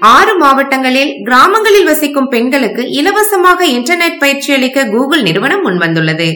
ஆறு மாவட்டங்களில் கிராமங்களில் வசிக்கும் பெண்களுக்கு இலவசமாக இன்டர்நெட் பயிற்சி அளிக்க கூகுள் நிறுவனம் முன்வந்துள்ளது.